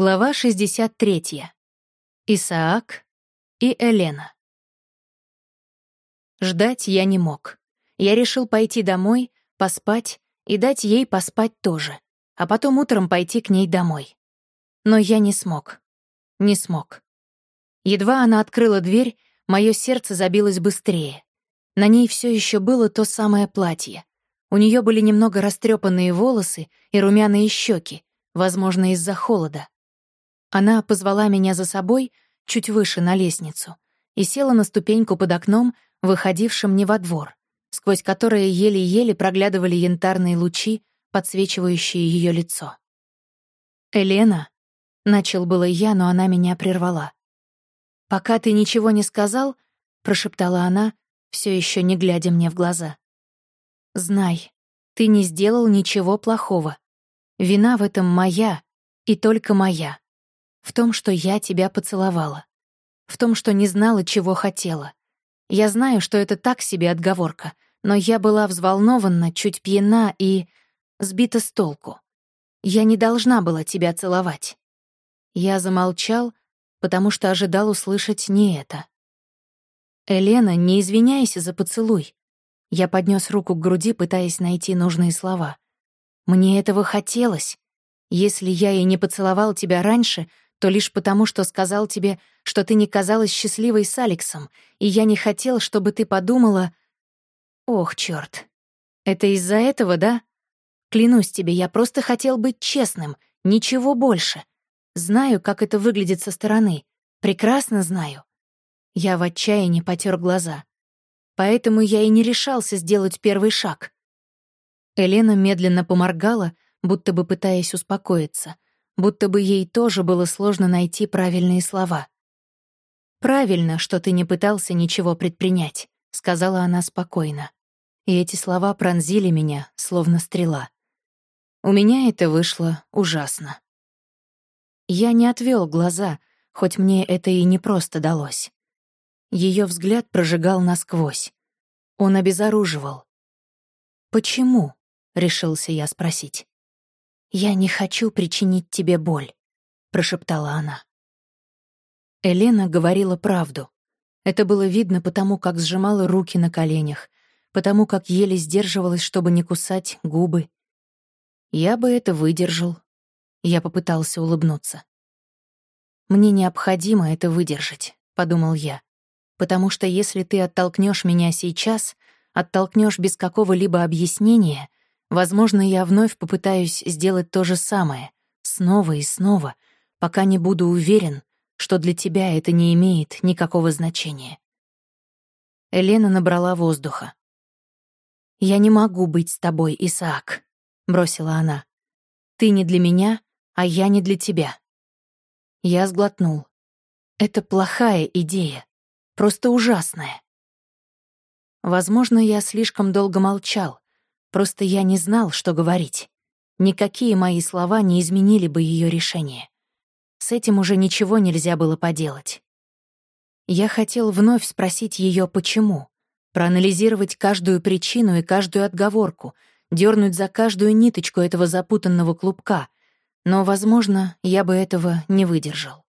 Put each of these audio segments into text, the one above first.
Глава 63. Исаак и Элена. Ждать я не мог. Я решил пойти домой, поспать и дать ей поспать тоже, а потом утром пойти к ней домой. Но я не смог. Не смог. Едва она открыла дверь, мое сердце забилось быстрее. На ней все еще было то самое платье. У нее были немного растрепанные волосы и румяные щеки, возможно, из-за холода. Она позвала меня за собой чуть выше на лестницу и села на ступеньку под окном, выходившим не во двор, сквозь которое еле-еле проглядывали янтарные лучи, подсвечивающие ее лицо. «Элена», — начал было я, но она меня прервала. «Пока ты ничего не сказал», — прошептала она, все еще не глядя мне в глаза. «Знай, ты не сделал ничего плохого. Вина в этом моя и только моя. В том, что я тебя поцеловала. В том, что не знала, чего хотела. Я знаю, что это так себе отговорка, но я была взволнована, чуть пьяна и сбита с толку. Я не должна была тебя целовать. Я замолчал, потому что ожидал услышать не это. «Элена, не извиняйся за поцелуй». Я поднес руку к груди, пытаясь найти нужные слова. «Мне этого хотелось. Если я и не поцеловал тебя раньше, то лишь потому, что сказал тебе, что ты не казалась счастливой с Алексом, и я не хотел, чтобы ты подумала... Ох, чёрт. Это из-за этого, да? Клянусь тебе, я просто хотел быть честным, ничего больше. Знаю, как это выглядит со стороны. Прекрасно знаю. Я в отчаянии потер глаза. Поэтому я и не решался сделать первый шаг. Елена медленно поморгала, будто бы пытаясь успокоиться — будто бы ей тоже было сложно найти правильные слова. «Правильно, что ты не пытался ничего предпринять», — сказала она спокойно. И эти слова пронзили меня, словно стрела. У меня это вышло ужасно. Я не отвел глаза, хоть мне это и не просто далось. Ее взгляд прожигал насквозь. Он обезоруживал. «Почему?» — решился я спросить. «Я не хочу причинить тебе боль», — прошептала она. Елена говорила правду. Это было видно потому, как сжимала руки на коленях, потому как еле сдерживалась, чтобы не кусать губы. Я бы это выдержал. Я попытался улыбнуться. «Мне необходимо это выдержать», — подумал я. «Потому что если ты оттолкнешь меня сейчас, оттолкнешь без какого-либо объяснения, Возможно, я вновь попытаюсь сделать то же самое, снова и снова, пока не буду уверен, что для тебя это не имеет никакого значения. Елена набрала воздуха. «Я не могу быть с тобой, Исаак», — бросила она. «Ты не для меня, а я не для тебя». Я сглотнул. «Это плохая идея, просто ужасная». Возможно, я слишком долго молчал, Просто я не знал, что говорить. Никакие мои слова не изменили бы ее решение. С этим уже ничего нельзя было поделать. Я хотел вновь спросить ее, почему, проанализировать каждую причину и каждую отговорку, дернуть за каждую ниточку этого запутанного клубка, но, возможно, я бы этого не выдержал.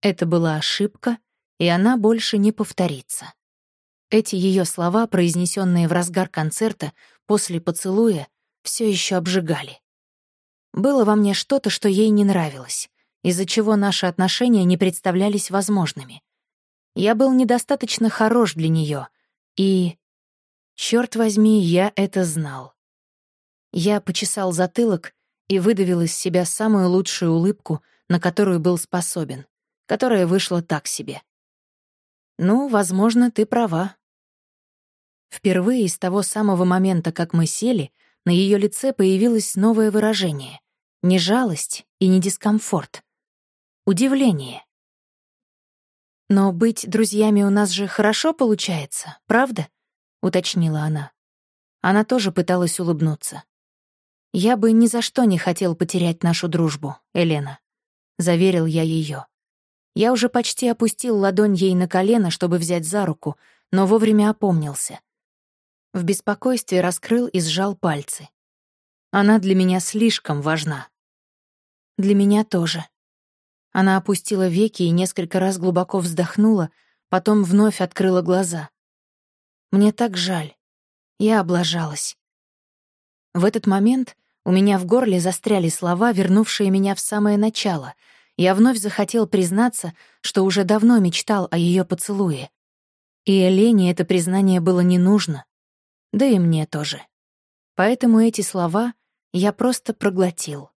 Это была ошибка, и она больше не повторится. Эти ее слова, произнесенные в разгар концерта, после поцелуя, все еще обжигали. Было во мне что-то, что ей не нравилось, из-за чего наши отношения не представлялись возможными. Я был недостаточно хорош для нее, и... Черт возьми, я это знал. Я почесал затылок и выдавил из себя самую лучшую улыбку, на которую был способен, которая вышла так себе. «Ну, возможно, ты права», Впервые с того самого момента, как мы сели, на ее лице появилось новое выражение. Не жалость и не дискомфорт. Удивление. «Но быть друзьями у нас же хорошо получается, правда?» — уточнила она. Она тоже пыталась улыбнуться. «Я бы ни за что не хотел потерять нашу дружбу, Елена», — заверил я ее. Я уже почти опустил ладонь ей на колено, чтобы взять за руку, но вовремя опомнился. В беспокойстве раскрыл и сжал пальцы. Она для меня слишком важна. Для меня тоже, Она опустила веки и несколько раз глубоко вздохнула, потом вновь открыла глаза. «Мне так жаль. Я облажалась». В этот момент у меня в горле застряли слова, вернувшие меня в самое начало. Я вновь захотел признаться, что уже давно мечтал о ее поцелуе. И Элене это признание было не нужно. Да и мне тоже. Поэтому эти слова я просто проглотил.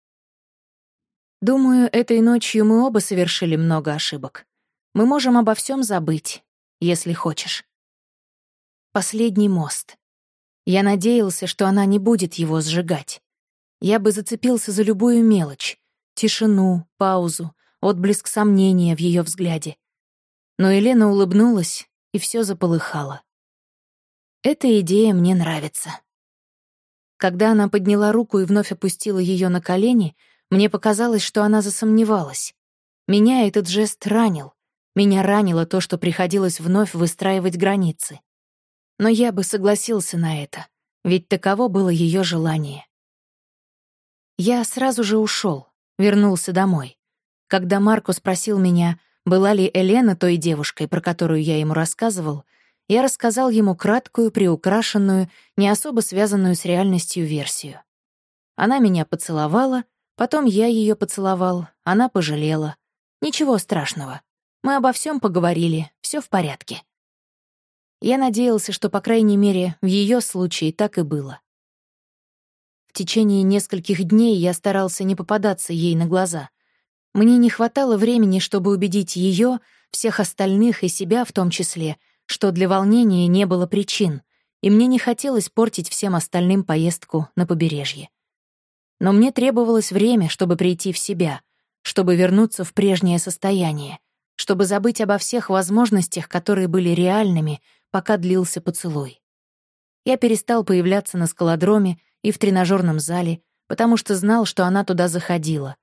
Думаю, этой ночью мы оба совершили много ошибок. Мы можем обо всем забыть, если хочешь. Последний мост. Я надеялся, что она не будет его сжигать. Я бы зацепился за любую мелочь. Тишину, паузу, отблеск сомнения в ее взгляде. Но Елена улыбнулась, и все заполыхало. Эта идея мне нравится. Когда она подняла руку и вновь опустила ее на колени, мне показалось, что она засомневалась. Меня этот жест ранил. Меня ранило то, что приходилось вновь выстраивать границы. Но я бы согласился на это, ведь таково было ее желание. Я сразу же ушел, вернулся домой. Когда Марко спросил меня, была ли Елена той девушкой, про которую я ему рассказывал, я рассказал ему краткую, приукрашенную, не особо связанную с реальностью версию. Она меня поцеловала, потом я ее поцеловал, она пожалела. Ничего страшного. Мы обо всем поговорили, все в порядке. Я надеялся, что, по крайней мере, в ее случае так и было. В течение нескольких дней я старался не попадаться ей на глаза. Мне не хватало времени, чтобы убедить ее, всех остальных и себя в том числе, что для волнения не было причин, и мне не хотелось портить всем остальным поездку на побережье. Но мне требовалось время, чтобы прийти в себя, чтобы вернуться в прежнее состояние, чтобы забыть обо всех возможностях, которые были реальными, пока длился поцелуй. Я перестал появляться на скалодроме и в тренажерном зале, потому что знал, что она туда заходила,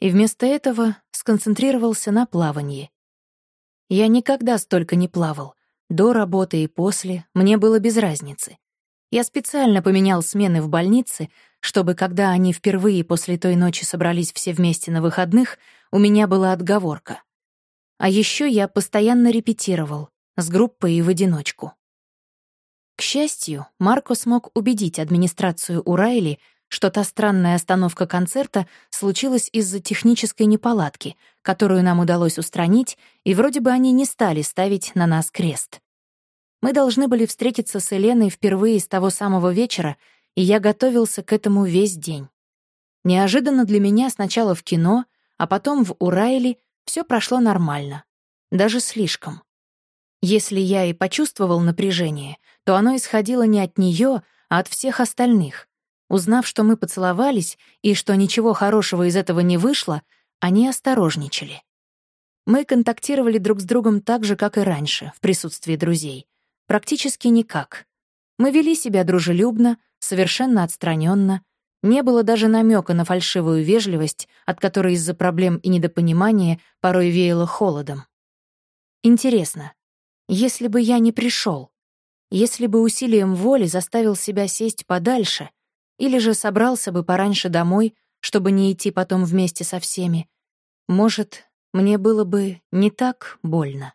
и вместо этого сконцентрировался на плавании. Я никогда столько не плавал, до работы и после мне было без разницы. Я специально поменял смены в больнице, чтобы, когда они впервые после той ночи собрались все вместе на выходных, у меня была отговорка. А еще я постоянно репетировал, с группой и в одиночку. К счастью, Марко смог убедить администрацию Урайли, что та странная остановка концерта случилась из-за технической неполадки, которую нам удалось устранить, и вроде бы они не стали ставить на нас крест. Мы должны были встретиться с Еленой впервые с того самого вечера, и я готовился к этому весь день. Неожиданно для меня сначала в кино, а потом в Урайле все прошло нормально. Даже слишком. Если я и почувствовал напряжение, то оно исходило не от нее, а от всех остальных. Узнав, что мы поцеловались и что ничего хорошего из этого не вышло, они осторожничали. Мы контактировали друг с другом так же, как и раньше, в присутствии друзей. Практически никак. Мы вели себя дружелюбно, совершенно отстраненно. Не было даже намека на фальшивую вежливость, от которой из-за проблем и недопонимания порой веяло холодом. Интересно, если бы я не пришел, если бы усилием воли заставил себя сесть подальше, или же собрался бы пораньше домой, чтобы не идти потом вместе со всеми. Может, мне было бы не так больно.